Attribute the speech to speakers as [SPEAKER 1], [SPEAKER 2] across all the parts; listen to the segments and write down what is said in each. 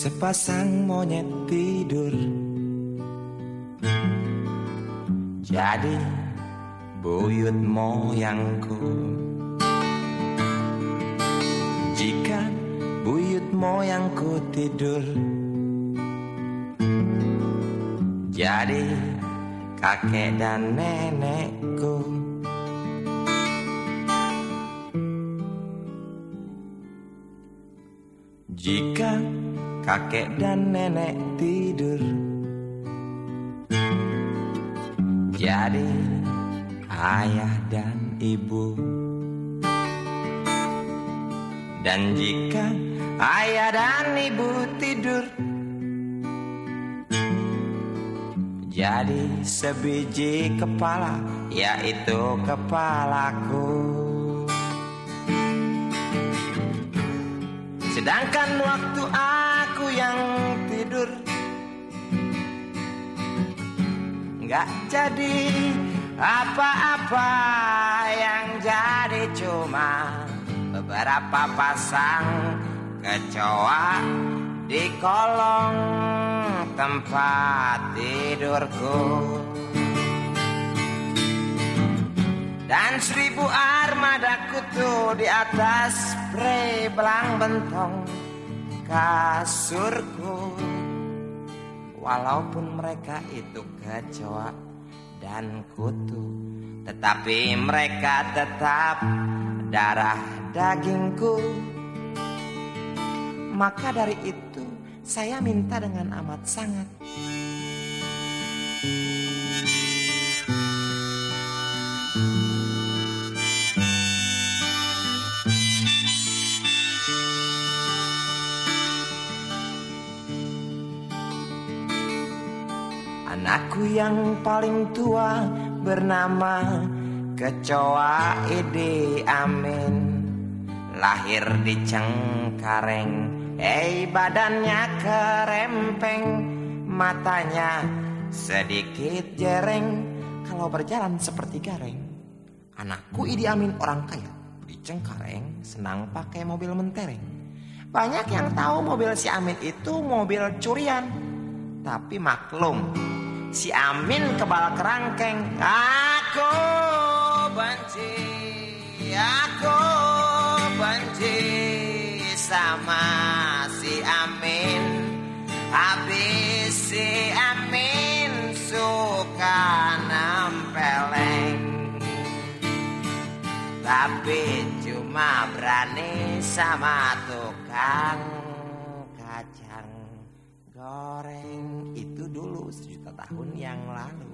[SPEAKER 1] Sepasang monyet tidur. Jadi buyut moyangku. Jika buyut moyangku tidur Jadi kakek dan nenekku. Jika kakek dan nenek tidur. Jadi ayah dan ibu. Dan jika ayah dan ibu tidur Jadi sebiji kepala yaitu kepalaku. Sedangkan waktu aku yang tidur. Gak jadi apa-apa yang jadi cuma Beberapa pasang kecoa di kolong tempat tidurku. Dan seribu armada kutu di atas spray belang bentong kasurku. Walaupun mereka itu kecoa dan kutu Tetapi mereka tetap darah dagingku. Maka dari itu saya minta dengan amat sangat Anakku yang paling tua bernama Kecoa Ide Amin. Lahir di Cengkareng Eh badannya kerempeng Matanya sedikit jereng. Kalau berjalan seperti gareng Anakku Idi Amin orang kaya. Di Cengkareng senang pakai mobil mentereng. Banyak yang tahu mobil si Amin itu mobil curian Tapi maklum Si Amin kebal kerangkeng. Aku benci Aku benci Sama si Amin. Habis si Amin Suka nempeleng. Tapi cuma berani sama tukang kacang goreng Itu dulu sejuta tahun yang lalu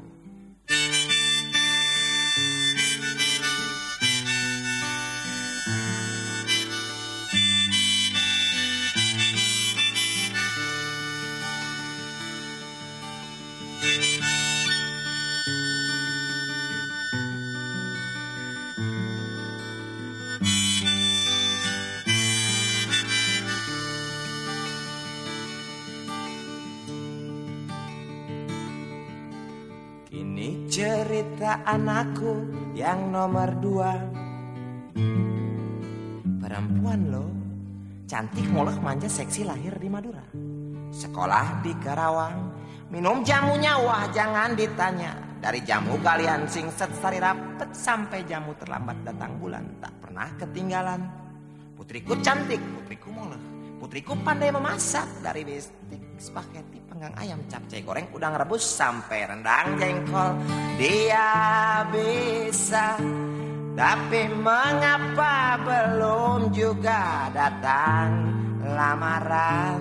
[SPEAKER 1] cerita anakku yang nomor dua. Perempuan loh Cantik, molek, manja, seksi, lahir di Madura. Sekolah di Karawang Minum jamunya, wah jangan ditanya. Dari jamu kalian singset sari rapet Sampai jamu terlambat datang bulan Tak pernah ketinggalan. Putriku cantik, putriku molek Putriku pandai memasak Dari bistik, spaghetti, panggang ayam, capcay goreng, udang rebus Sampai rendang jengkol. Dia bisa Tapi mengapa belum juga datang lamaran?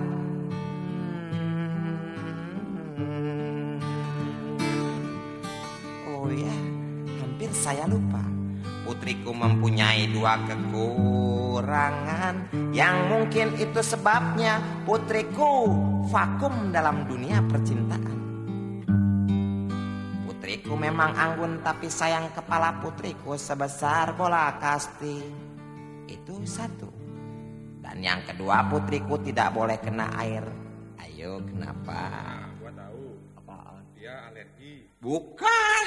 [SPEAKER 1] Oh ya, hampir saya lupa Putriku mempunyai dua kekurangan Yang mungkin itu sebabnya Putriku vakum dalam dunia percintaan Putriku memang anggun Tapi sayang kepala putriku sebesar bola kasti Itu satu Dan yang kedua putriku tidak boleh kena air Ayo kenapa?
[SPEAKER 2] Nah, gua tahu.
[SPEAKER 1] Apaan?
[SPEAKER 2] Dia alergi.
[SPEAKER 1] Bukan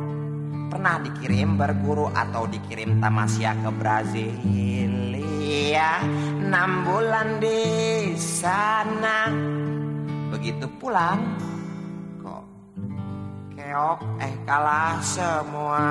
[SPEAKER 1] Pernah dikirim berguru atau dikirim tamasya ke Brasilia Enam bulan di sana. Begitu pulang Kok keok eh kalah semua